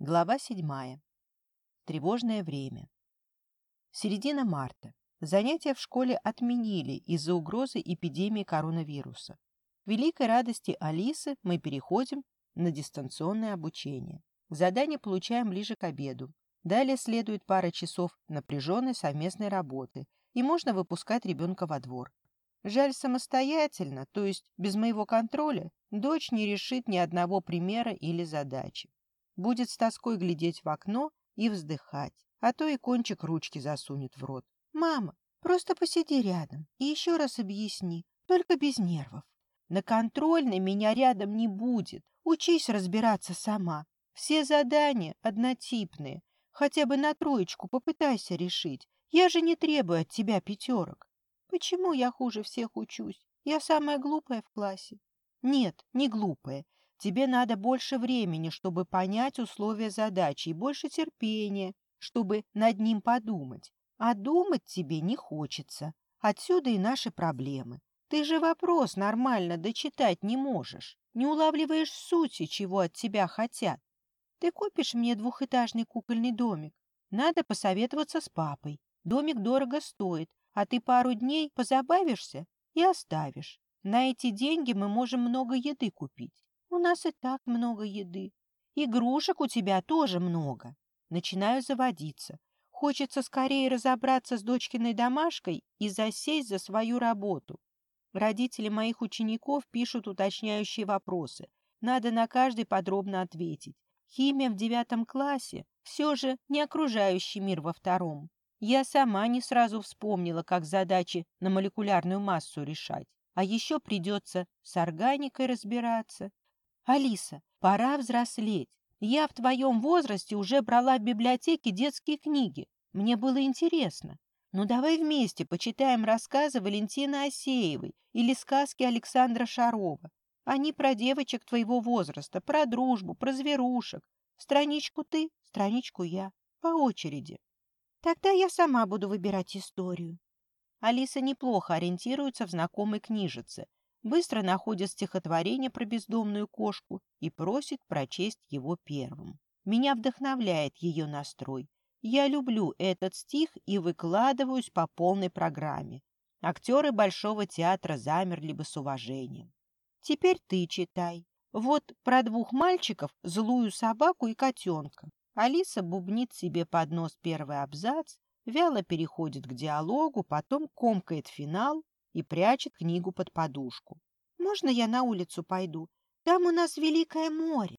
Глава седьмая. Тревожное время. Середина марта. Занятия в школе отменили из-за угрозы эпидемии коронавируса. К великой радости Алисы мы переходим на дистанционное обучение. Задание получаем ближе к обеду. Далее следует пара часов напряженной совместной работы, и можно выпускать ребенка во двор. Жаль, самостоятельно, то есть без моего контроля, дочь не решит ни одного примера или задачи будет с тоской глядеть в окно и вздыхать, а то и кончик ручки засунет в рот. «Мама, просто посиди рядом и еще раз объясни, только без нервов. На контрольной меня рядом не будет, учись разбираться сама. Все задания однотипные, хотя бы на троечку попытайся решить. Я же не требую от тебя пятерок. Почему я хуже всех учусь? Я самая глупая в классе. Нет, не глупая. Тебе надо больше времени, чтобы понять условия задачи, и больше терпения, чтобы над ним подумать. А думать тебе не хочется. Отсюда и наши проблемы. Ты же вопрос нормально дочитать не можешь. Не улавливаешь сути, чего от тебя хотят. Ты купишь мне двухэтажный кукольный домик. Надо посоветоваться с папой. Домик дорого стоит, а ты пару дней позабавишься и оставишь. На эти деньги мы можем много еды купить. У нас и так много еды. Игрушек у тебя тоже много. Начинаю заводиться. Хочется скорее разобраться с дочкиной домашкой и засесть за свою работу. Родители моих учеников пишут уточняющие вопросы. Надо на каждый подробно ответить. Химия в девятом классе все же не окружающий мир во втором. Я сама не сразу вспомнила, как задачи на молекулярную массу решать. А еще придется с органикой разбираться, «Алиса, пора взрослеть. Я в твоем возрасте уже брала в библиотеке детские книги. Мне было интересно. Ну давай вместе почитаем рассказы Валентины Осеевой или сказки Александра Шарова. Они про девочек твоего возраста, про дружбу, про зверушек. Страничку ты, страничку я. По очереди. Тогда я сама буду выбирать историю. Алиса неплохо ориентируется в знакомой книжице быстро находит стихотворение про бездомную кошку и просит прочесть его первым. Меня вдохновляет ее настрой. Я люблю этот стих и выкладываюсь по полной программе. Актеры Большого театра замерли бы с уважением. Теперь ты читай. Вот про двух мальчиков, злую собаку и котенка. Алиса бубнит себе под нос первый абзац, вяло переходит к диалогу, потом комкает финал и прячет книгу под подушку. «Можно я на улицу пойду? Там у нас Великое море».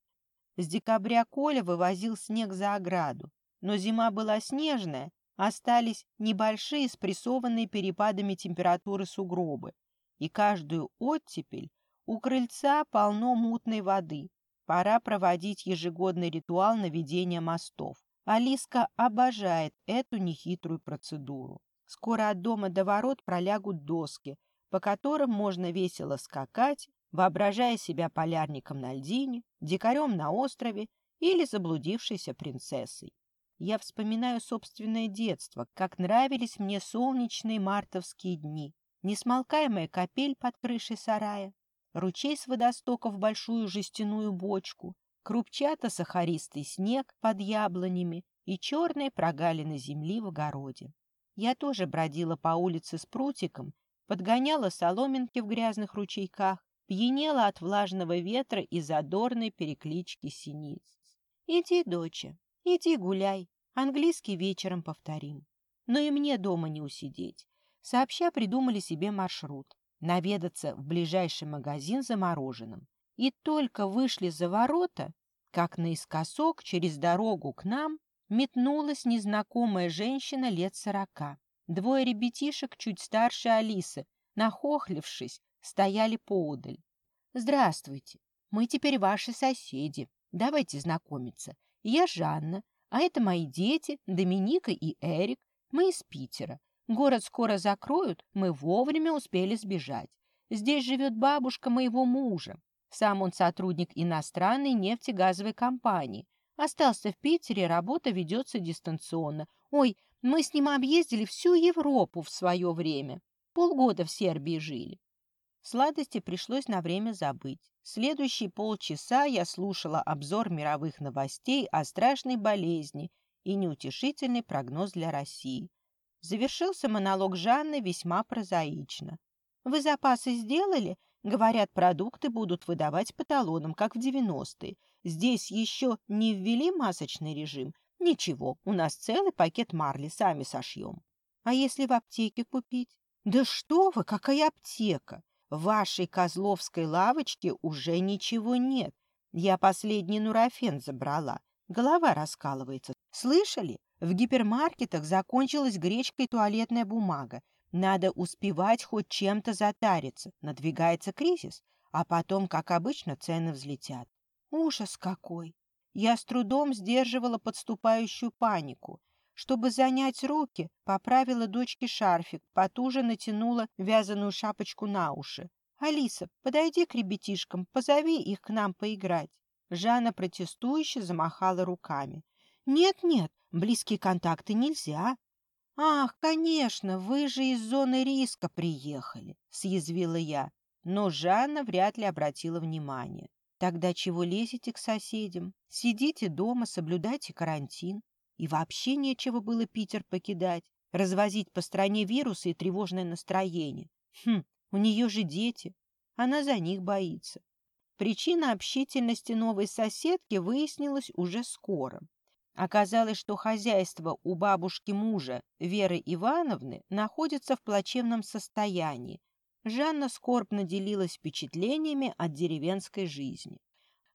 С декабря Коля вывозил снег за ограду, но зима была снежная, остались небольшие спрессованные перепадами температуры сугробы, и каждую оттепель у крыльца полно мутной воды. Пора проводить ежегодный ритуал наведения мостов. Алиска обожает эту нехитрую процедуру. Скоро от дома до ворот пролягут доски, по которым можно весело скакать, воображая себя полярником на льдине, дикарем на острове или заблудившейся принцессой. Я вспоминаю собственное детство, как нравились мне солнечные мартовские дни, несмолкаемая капель под крышей сарая, ручей с водостока в большую жестяную бочку, крупчато-сахаристый снег под яблонями и черные прогалины земли в огороде. Я тоже бродила по улице с прутиком, подгоняла соломинки в грязных ручейках, пьянела от влажного ветра и задорной переклички синиц. «Иди, доча, иди гуляй, английский вечером повторим». Но и мне дома не усидеть. Сообща придумали себе маршрут — наведаться в ближайший магазин за мороженым. И только вышли за ворота, как наискосок через дорогу к нам метнулась незнакомая женщина лет сорока. Двое ребятишек чуть старше Алисы, нахохлившись, стояли поодаль. «Здравствуйте, мы теперь ваши соседи. Давайте знакомиться. Я Жанна, а это мои дети, Доминика и Эрик. Мы из Питера. Город скоро закроют, мы вовремя успели сбежать. Здесь живет бабушка моего мужа. Сам он сотрудник иностранной нефтегазовой компании. Остался в Питере, работа ведется дистанционно. Ой, мы с ним объездили всю Европу в свое время. Полгода в Сербии жили. Сладости пришлось на время забыть. Следующие полчаса я слушала обзор мировых новостей о страшной болезни и неутешительный прогноз для России. Завершился монолог Жанны весьма прозаично. «Вы запасы сделали?» Говорят, продукты будут выдавать по талонам, как в 90-е. Здесь еще не ввели масочный режим. Ничего, у нас целый пакет марли, сами сошьем. А если в аптеке купить? Да что вы, какая аптека? В вашей козловской лавочке уже ничего нет. Я последний нурофен забрала. Голова раскалывается. Слышали? В гипермаркетах закончилась гречка и туалетная бумага. Надо успевать хоть чем-то затариться. Надвигается кризис, а потом, как обычно, цены взлетят. Ужас какой! Я с трудом сдерживала подступающую панику. Чтобы занять руки, поправила дочке шарфик, потуже натянула вязаную шапочку на уши. «Алиса, подойди к ребятишкам, позови их к нам поиграть». Жанна протестующе замахала руками. «Нет-нет, близкие контакты нельзя». «Ах, конечно, вы же из зоны риска приехали», — съязвила я. Но Жанна вряд ли обратила внимание. «Тогда чего лезете к соседям? Сидите дома, соблюдайте карантин. И вообще нечего было Питер покидать, развозить по стране вирусы и тревожное настроение. Хм, у нее же дети. Она за них боится. Причина общительности новой соседки выяснилась уже скоро. Оказалось, что хозяйство у бабушки мужа, Веры Ивановны, находится в плачевном состоянии. Жанна скорбно делилась впечатлениями от деревенской жизни.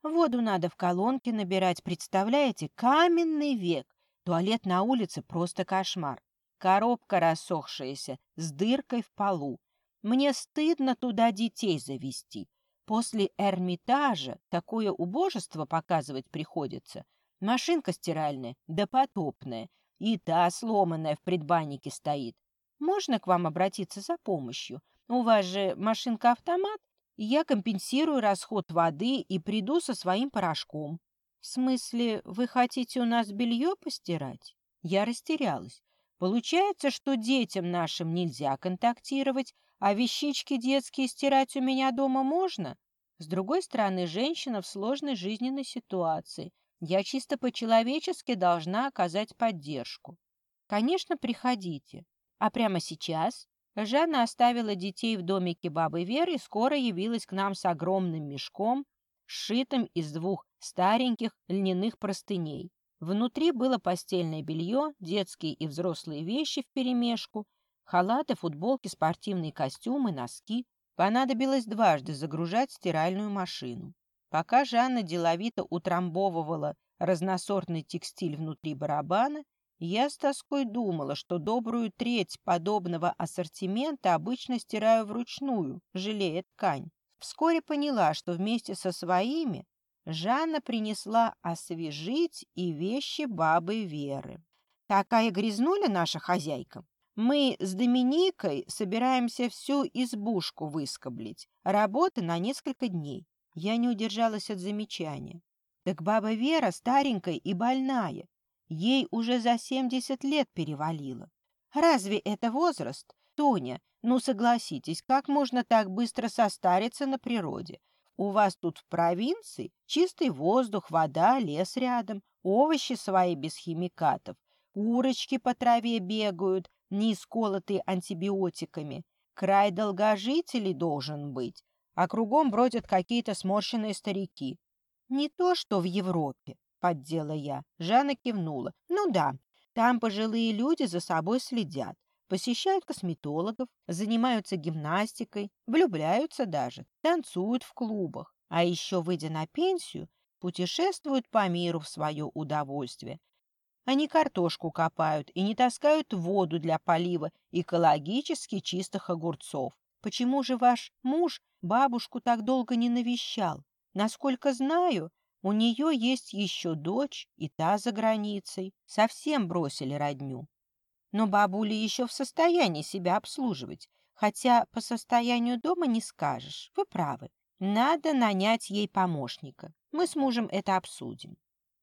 Воду надо в колонке набирать, представляете? Каменный век. Туалет на улице просто кошмар. Коробка рассохшаяся, с дыркой в полу. Мне стыдно туда детей завести. После Эрмитажа такое убожество показывать приходится. Машинка стиральная, да потопная. И та сломанная в предбаннике стоит. Можно к вам обратиться за помощью? У вас же машинка-автомат. Я компенсирую расход воды и приду со своим порошком. «В смысле, вы хотите у нас белье постирать?» Я растерялась. Получается, что детям нашим нельзя контактировать, а вещички детские стирать у меня дома можно? С другой стороны, женщина в сложной жизненной ситуации. Я чисто по-человечески должна оказать поддержку. Конечно, приходите. А прямо сейчас Жанна оставила детей в домике бабы Веры и скоро явилась к нам с огромным мешком, сшитым из двух стареньких льняных простыней. Внутри было постельное белье, детские и взрослые вещи вперемешку, халаты, футболки, спортивные костюмы, носки. Понадобилось дважды загружать стиральную машину. Пока Жанна деловито утрамбовывала разносортный текстиль внутри барабана, я с тоской думала, что добрую треть подобного ассортимента обычно стираю вручную, жалея ткань. Вскоре поняла, что вместе со своими Жанна принесла освежить и вещи бабы Веры. Такая грязнуля наша хозяйка. Мы с Доминикой собираемся всю избушку выскоблить. Работы на несколько дней. Я не удержалась от замечания. Так баба Вера старенькая и больная. Ей уже за семьдесят лет перевалило. Разве это возраст? Тоня, ну согласитесь, как можно так быстро состариться на природе? У вас тут в провинции чистый воздух, вода, лес рядом, овощи свои без химикатов, курочки по траве бегают, не исколотые антибиотиками. Край долгожителей должен быть, а кругом бродят какие-то сморщенные старики. Не то, что в Европе, поддела я. Жанна кивнула. Ну да, там пожилые люди за собой следят посещают косметологов, занимаются гимнастикой, влюбляются даже, танцуют в клубах, а еще, выйдя на пенсию, путешествуют по миру в свое удовольствие. Они картошку копают и не таскают воду для полива экологически чистых огурцов. Почему же ваш муж бабушку так долго не навещал? Насколько знаю, у нее есть еще дочь, и та за границей. Совсем бросили родню. Но бабуля еще в состоянии себя обслуживать, хотя по состоянию дома не скажешь. Вы правы. Надо нанять ей помощника. Мы с мужем это обсудим.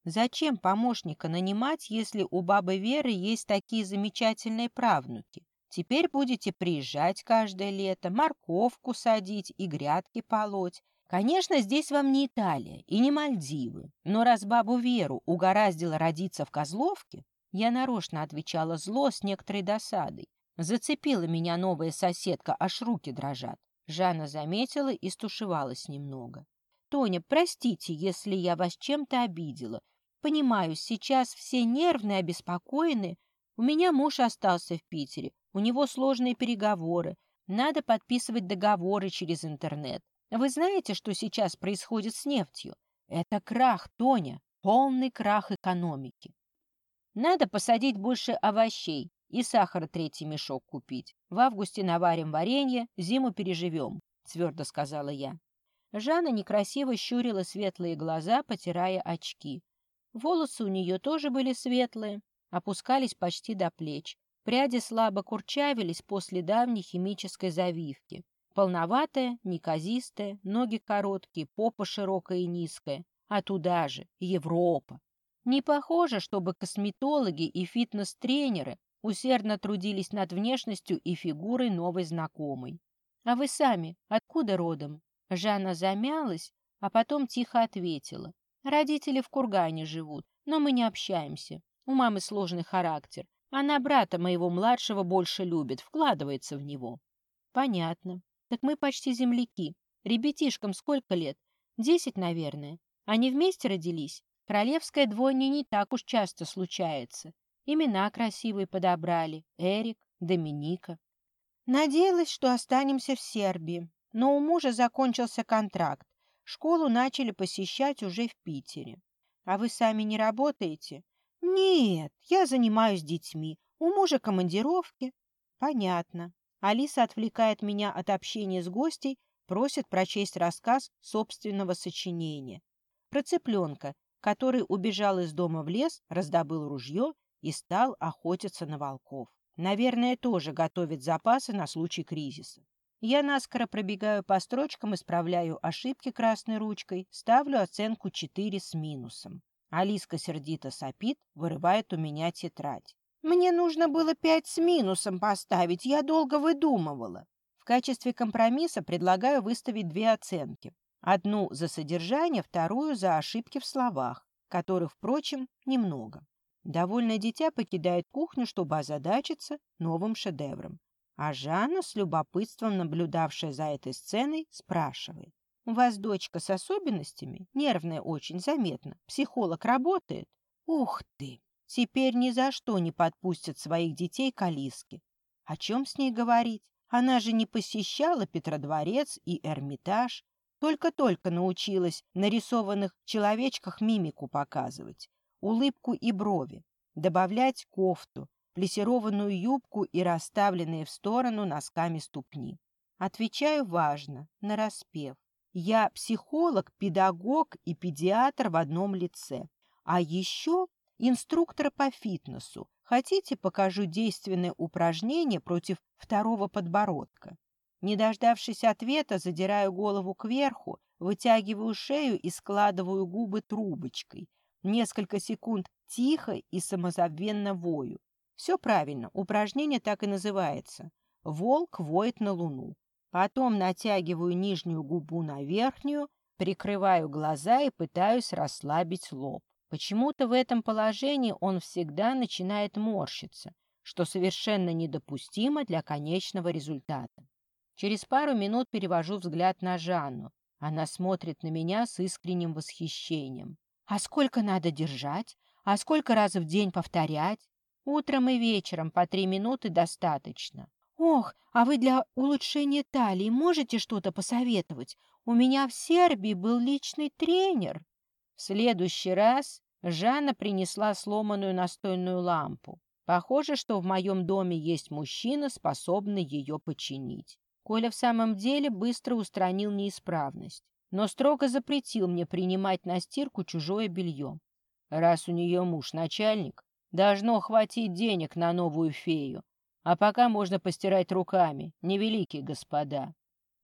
Зачем помощника нанимать, если у бабы Веры есть такие замечательные правнуки? Теперь будете приезжать каждое лето, морковку садить и грядки полоть. Конечно, здесь вам не Италия и не Мальдивы, но раз бабу Веру угораздило родиться в Козловке, я нарочно отвечала зло с некоторой досадой. Зацепила меня новая соседка, аж руки дрожат. Жанна заметила и стушевалась немного. «Тоня, простите, если я вас чем-то обидела. Понимаю, сейчас все нервные, обеспокоены. У меня муж остался в Питере, у него сложные переговоры. Надо подписывать договоры через интернет. Вы знаете, что сейчас происходит с нефтью? Это крах, Тоня, полный крах экономики. Надо посадить больше овощей и сахара третий мешок купить. В августе наварим варенье, зиму переживем, твердо сказала я. Жанна некрасиво щурила светлые глаза, потирая очки. Волосы у нее тоже были светлые, опускались почти до плеч. Пряди слабо курчавились после давней химической завивки. Полноватая, неказистая, ноги короткие, попа широкая и низкая. А туда же Европа. Не похоже, чтобы косметологи и фитнес-тренеры усердно трудились над внешностью и фигурой новой знакомой. «А вы сами откуда родом?» Жанна замялась, а потом тихо ответила. «Родители в Кургане живут, но мы не общаемся. У мамы сложный характер. Она брата моего младшего больше любит, вкладывается в него». «Понятно. Так мы почти земляки. Ребятишкам сколько лет? Десять, наверное. Они вместе родились? Королевская двойня не так уж часто случается. Имена красивые подобрали. Эрик, Доминика. Надеялась, что останемся в Сербии. Но у мужа закончился контракт. Школу начали посещать уже в Питере. А вы сами не работаете? Нет, я занимаюсь детьми. У мужа командировки. Понятно. Алиса отвлекает меня от общения с гостей, просит прочесть рассказ собственного сочинения. Про цыпленка, который убежал из дома в лес, раздобыл ружье и стал охотиться на волков. Наверное, тоже готовит запасы на случай кризиса. Я наскоро пробегаю по строчкам, исправляю ошибки красной ручкой, ставлю оценку 4 с минусом. Алиска сердито сопит, вырывает у меня тетрадь. Мне нужно было пять с минусом поставить, я долго выдумывала. В качестве компромисса предлагаю выставить две оценки. Одну за содержание, вторую за ошибки в словах, которых, впрочем, немного. Довольное дитя покидает кухню, чтобы озадачиться новым шедевром. А Жанна, с любопытством наблюдавшая за этой сценой, спрашивает. «У вас дочка с особенностями? Нервная очень, заметно. Психолог работает?» «Ух ты! Теперь ни за что не подпустят своих детей к Алиске. О чем с ней говорить? Она же не посещала Петродворец и Эрмитаж, только-только научилась нарисованных человечках мимику показывать, улыбку и брови, добавлять кофту, плесированную юбку и расставленные в сторону носками ступни. Отвечаю важно, нараспев. Я психолог, педагог и педиатр в одном лице. А еще инструктора по фитнесу. Хотите, покажу действенное упражнение против второго подбородка? Не дождавшись ответа, задираю голову кверху, вытягиваю шею и складываю губы трубочкой. Несколько секунд тихо и самозабвенно вою. Все правильно, упражнение так и называется. Волк воет на луну. Потом натягиваю нижнюю губу на верхнюю, прикрываю глаза и пытаюсь расслабить лоб. Почему-то в этом положении он всегда начинает морщиться, что совершенно недопустимо для конечного результата. Через пару минут перевожу взгляд на Жанну. Она смотрит на меня с искренним восхищением. «А сколько надо держать? А сколько раз в день повторять?» «Утром и вечером по три минуты достаточно». «Ох, а вы для улучшения талии можете что-то посоветовать? У меня в Сербии был личный тренер». Следующий раз Жанна принесла сломанную настольную лампу. Похоже, что в моем доме есть мужчина, способный ее починить. Коля в самом деле быстро устранил неисправность, но строго запретил мне принимать на стирку чужое белье. Раз у нее муж начальник, должно хватить денег на новую фею, а пока можно постирать руками, невеликие господа.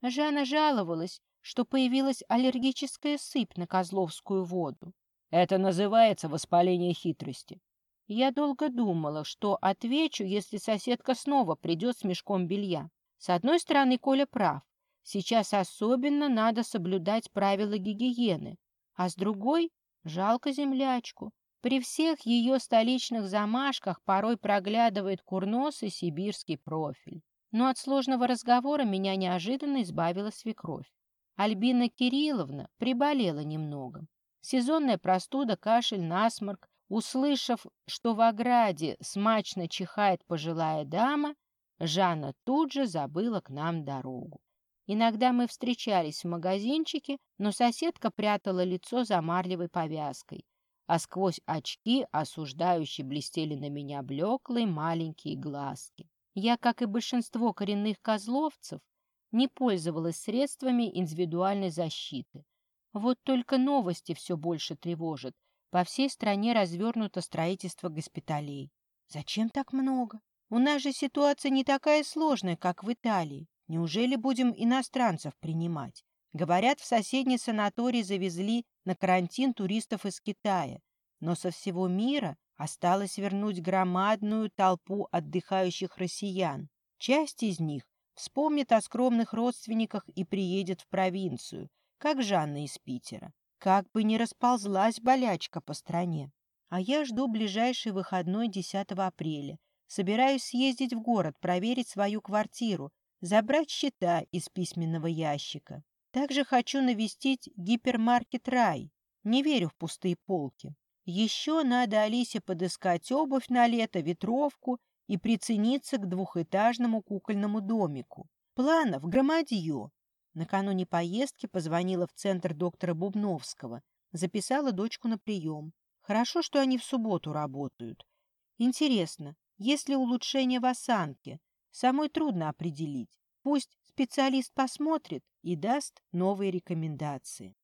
Жанна жаловалась, что появилась аллергическая сыпь на козловскую воду. Это называется воспаление хитрости. Я долго думала, что отвечу, если соседка снова придет с мешком белья. С одной стороны, Коля прав. Сейчас особенно надо соблюдать правила гигиены. А с другой — жалко землячку. При всех ее столичных замашках порой проглядывает курносый сибирский профиль. Но от сложного разговора меня неожиданно избавила свекровь. Альбина Кирилловна приболела немного. Сезонная простуда, кашель, насморк. Услышав, что в ограде смачно чихает пожилая дама, Жанна тут же забыла к нам дорогу. Иногда мы встречались в магазинчике, но соседка прятала лицо за марлевой повязкой, а сквозь очки осуждающие блестели на меня блеклые маленькие глазки. Я, как и большинство коренных козловцев, не пользовалась средствами индивидуальной защиты. Вот только новости все больше тревожат. По всей стране развернуто строительство госпиталей. Зачем так много? У нас же ситуация не такая сложная, как в Италии. Неужели будем иностранцев принимать? Говорят, в соседний санаторий завезли на карантин туристов из Китая, но со всего мира осталось вернуть громадную толпу отдыхающих россиян. Часть из них вспомнит о скромных родственниках и приедет в провинцию, как Жанна из Питера. Как бы ни расползлась болячка по стране. А я жду ближайший выходной 10 апреля. Собираюсь съездить в город, проверить свою квартиру, забрать счета из письменного ящика. Также хочу навестить гипермаркет «Рай». Не верю в пустые полки. Еще надо Алисе подыскать обувь на лето, ветровку и прицениться к двухэтажному кукольному домику. Планов громадье. Накануне поездки позвонила в центр доктора Бубновского, записала дочку на прием. Хорошо, что они в субботу работают. Интересно, есть ли улучшение в осанке? Самой трудно определить. Пусть специалист посмотрит и даст новые рекомендации.